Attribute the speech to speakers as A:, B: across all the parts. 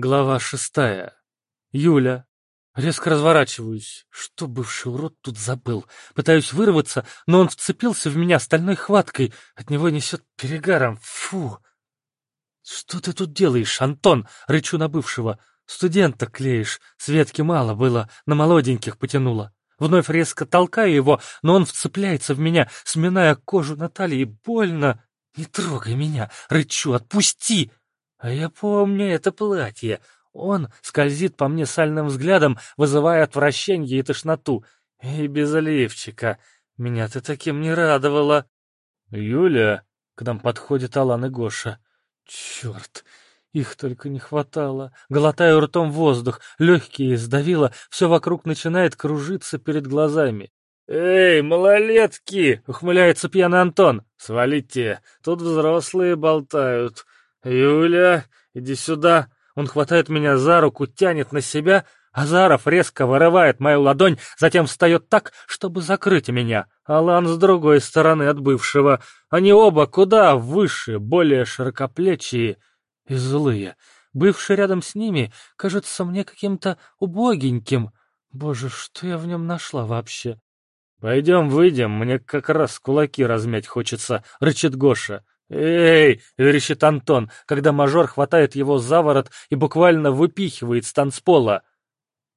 A: Глава шестая. Юля. Резко разворачиваюсь. Что бывший урод тут забыл? Пытаюсь вырваться, но он вцепился в меня стальной хваткой. От него несет перегаром. Фу! Что ты тут делаешь, Антон? Рычу на бывшего. Студента клеишь. Светки мало было, на молоденьких потянуло. Вновь резко толкаю его, но он вцепляется в меня, сминая кожу на талии. Больно. Не трогай меня. Рычу, отпусти. А я помню это платье. Он скользит по мне сальным взглядом, вызывая отвращение и тошноту. И без лифчика. Меня ты таким не радовала. Юля, к нам подходит Алан и Гоша. Черт, их только не хватало. Глотаю ртом воздух, легкие сдавило, все вокруг начинает кружиться перед глазами. «Эй, малолетки!» — ухмыляется пьяный Антон. «Свалите, тут взрослые болтают». «Юля, иди сюда!» Он хватает меня за руку, тянет на себя. Азаров резко вырывает мою ладонь, затем встает так, чтобы закрыть меня. Алан с другой стороны от бывшего. Они оба куда выше, более широкоплечие и злые. Бывший рядом с ними кажется мне каким-то убогеньким. Боже, что я в нем нашла вообще? «Пойдем выйдем, мне как раз кулаки размять хочется», — рычит Гоша. «Эй!» — верещит Антон, когда мажор хватает его за ворот и буквально выпихивает с танцпола.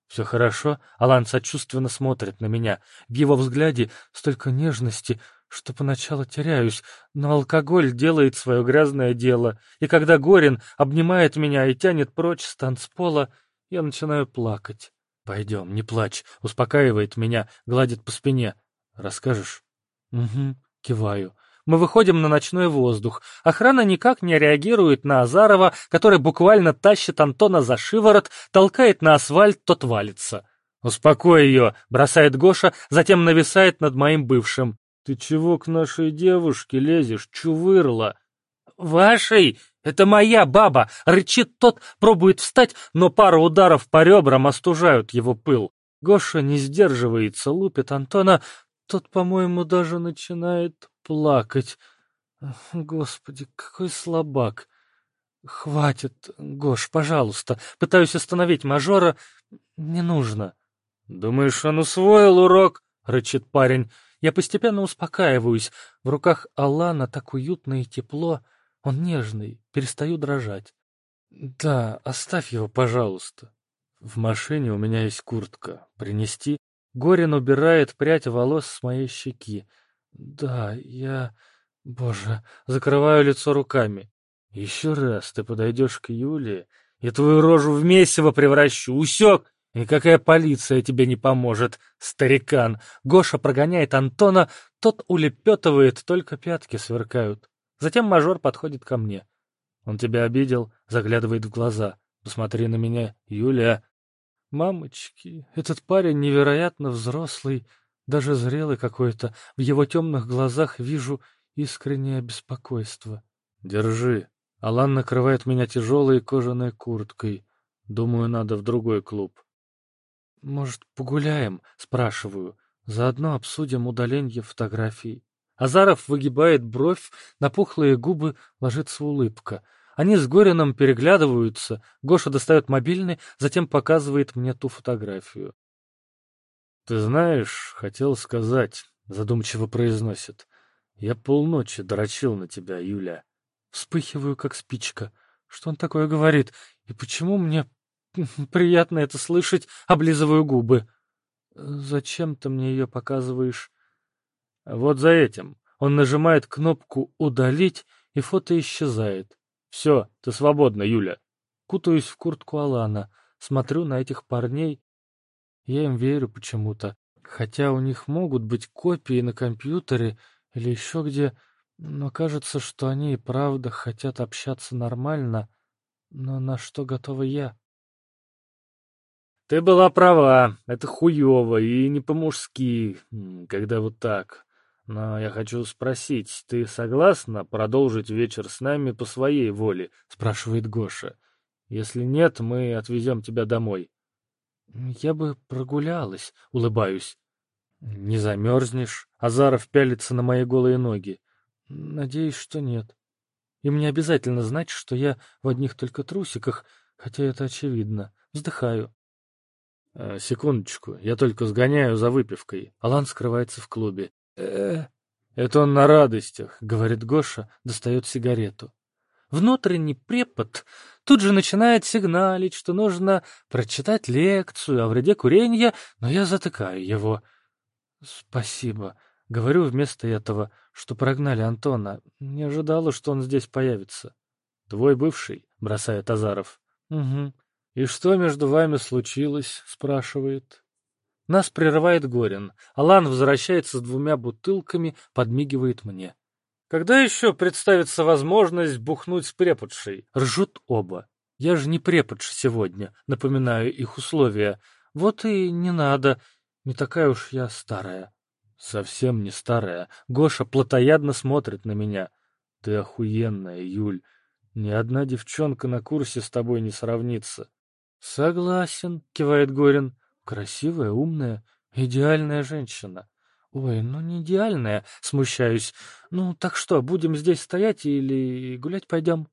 A: «Все хорошо?» — Алан сочувственно смотрит на меня. В его взгляде столько нежности, что поначалу теряюсь, но алкоголь делает свое грязное дело, и когда Горин обнимает меня и тянет прочь с танцпола, я начинаю плакать. «Пойдем, не плачь», — успокаивает меня, гладит по спине. «Расскажешь?» «Угу», — киваю. Мы выходим на ночной воздух. Охрана никак не реагирует на Азарова, который буквально тащит Антона за шиворот, толкает на асфальт, тот валится. «Успокой ее!» — бросает Гоша, затем нависает над моим бывшим. «Ты чего к нашей девушке лезешь, чувырла?» «Вашей? Это моя баба!» — рычит тот, пробует встать, но пара ударов по ребрам остужают его пыл. Гоша не сдерживается, лупит Антона. Тот, по-моему, даже начинает плакать. Господи, какой слабак. Хватит, Гош, пожалуйста. Пытаюсь остановить мажора. Не нужно. Думаешь, он усвоил урок? Рычит парень. Я постепенно успокаиваюсь. В руках Алана так уютно и тепло. Он нежный, перестаю дрожать. Да, оставь его, пожалуйста. В машине у меня есть куртка. Принести? Горин убирает прядь волос с моей щеки. Да, я... Боже, закрываю лицо руками. Еще раз ты подойдешь к Юле, и твою рожу в месиво превращу, усек! И какая полиция тебе не поможет, старикан! Гоша прогоняет Антона, тот улепетывает, только пятки сверкают. Затем мажор подходит ко мне. Он тебя обидел, заглядывает в глаза. Посмотри на меня, Юля. Мамочки, этот парень невероятно взрослый, даже зрелый какой-то. В его темных глазах вижу искреннее беспокойство. «Держи». Алан накрывает меня тяжелой кожаной курткой. Думаю, надо в другой клуб. «Может, погуляем?» — спрашиваю. Заодно обсудим удаление фотографий. Азаров выгибает бровь, на пухлые губы ложится улыбка. Они с Горином переглядываются. Гоша достает мобильный, затем показывает мне ту фотографию. «Ты знаешь, хотел сказать», — задумчиво произносит. «Я полночи дрочил на тебя, Юля». Вспыхиваю, как спичка. Что он такое говорит? И почему мне приятно это слышать? Облизываю губы. «Зачем ты мне ее показываешь?» «Вот за этим». Он нажимает кнопку «Удалить», и фото исчезает. «Все, ты свободна, Юля». Кутаюсь в куртку Алана, смотрю на этих парней я им верю почему-то. Хотя у них могут быть копии на компьютере или еще где, но кажется, что они и правда хотят общаться нормально. Но на что готова я?
B: Ты была права, это хуево и не по-мужски, когда вот так. Но я хочу спросить, ты согласна продолжить вечер с нами по своей воле? Спрашивает Гоша. Если нет, мы отвезем тебя домой.
A: Я бы прогулялась, улыбаюсь. Не замерзнешь? Азаров пялится на мои голые ноги. Надеюсь, что нет. Им не обязательно знать, что я в одних только трусиках, хотя это очевидно. Вздыхаю.
B: «Э, «Секундочку, я только сгоняю за выпивкой».
A: Алан скрывается в клубе.
B: э «Это он на радостях», —
A: говорит Гоша, достает сигарету. Внутренний препод тут же начинает сигналить, что нужно прочитать лекцию о вреде курения, но я затыкаю его. «Спасибо», — говорю вместо этого, что прогнали Антона. Не ожидала, что он здесь появится.
B: «Твой бывший?» — бросает Азаров.
A: «Угу».
B: «И что между вами случилось?» — спрашивает.
A: Нас прерывает Горин. Алан возвращается с двумя бутылками, подмигивает мне. Когда еще представится возможность бухнуть с преподшей? Ржут оба. Я же не преподша сегодня, напоминаю их условия. Вот и не надо. Не такая уж я старая.
B: Совсем не старая. Гоша плотоядно смотрит на меня. Ты охуенная, Юль. Ни одна девчонка на курсе с тобой не сравнится.
A: Согласен, кивает Горин. Красивая, умная, идеальная женщина. Ой, ну не идеальная, смущаюсь. Ну так что, будем здесь стоять или гулять пойдем?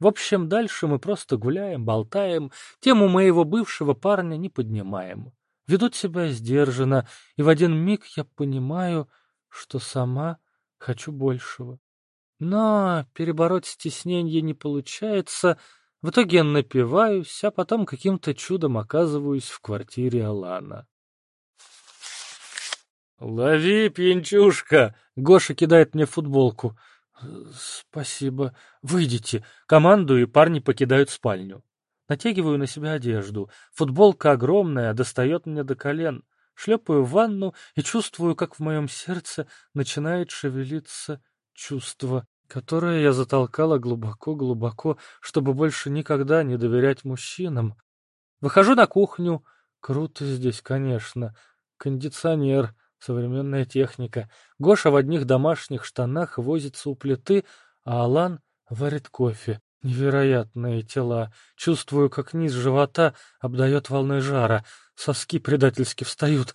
A: В общем, дальше мы просто гуляем, болтаем, тему моего бывшего парня не поднимаем. Ведут себя сдержанно, и в один миг я понимаю, что сама хочу большего. Но перебороть стеснение не получается, в итоге я напиваюсь, а потом каким-то чудом оказываюсь в квартире Алана.
B: «Лови, пьянчушка!» — Гоша кидает мне футболку.
A: «Спасибо. Выйдите». Команду и парни покидают спальню. Натягиваю на себя одежду. Футболка огромная, достает мне до колен. Шлепаю в ванну и чувствую, как в моем сердце начинает шевелиться чувство которое я затолкала глубоко-глубоко, чтобы больше никогда не доверять мужчинам. Выхожу на кухню. Круто здесь, конечно. Кондиционер, современная техника. Гоша в одних домашних штанах возится у плиты, а Алан варит кофе. Невероятные тела. Чувствую, как низ живота обдает волной жара. Соски предательски встают.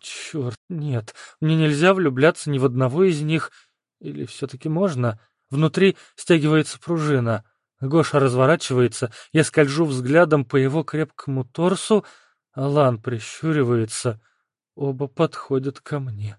A: Черт, нет, мне нельзя влюбляться ни в одного из них — или все-таки можно? Внутри стягивается пружина. Гоша разворачивается, я скольжу взглядом по его крепкому торсу, Алан прищуривается. Оба подходят ко мне.